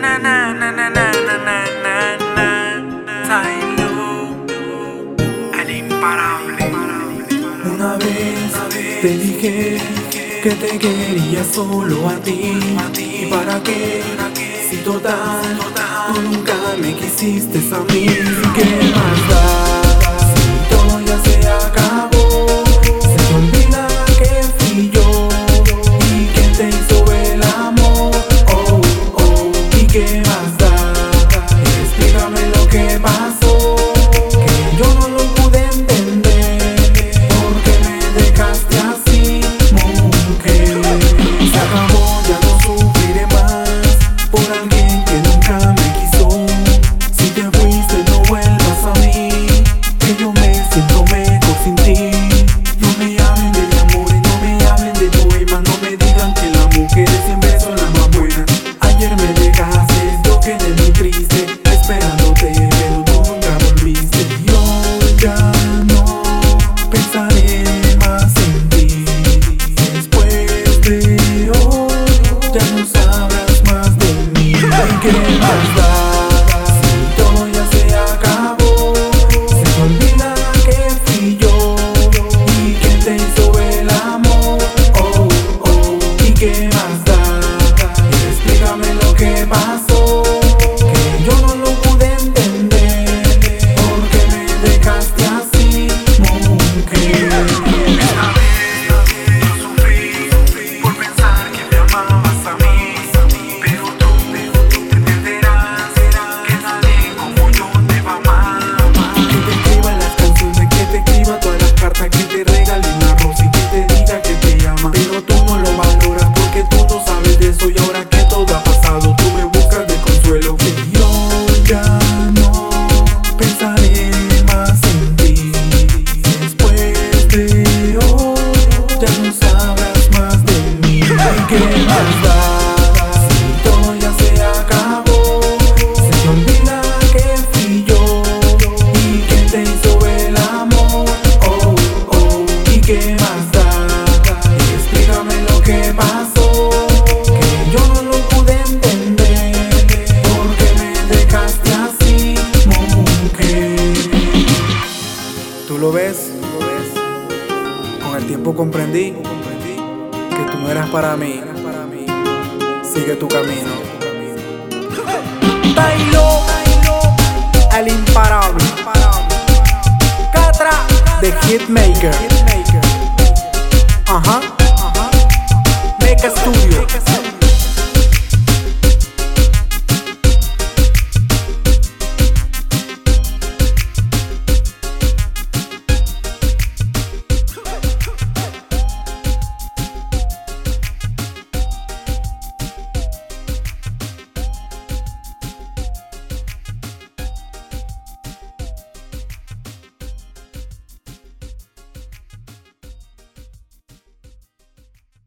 na na na na na na na na El imparable. Una vez te dije que te quería solo a ti. ¿Y para qué? Si total, tú nunca me quisiste a mí. lo ves, con el tiempo comprendí que tú no eras para mí. Sigue tu camino. Bailó el imparable. Catra de Hitmaker.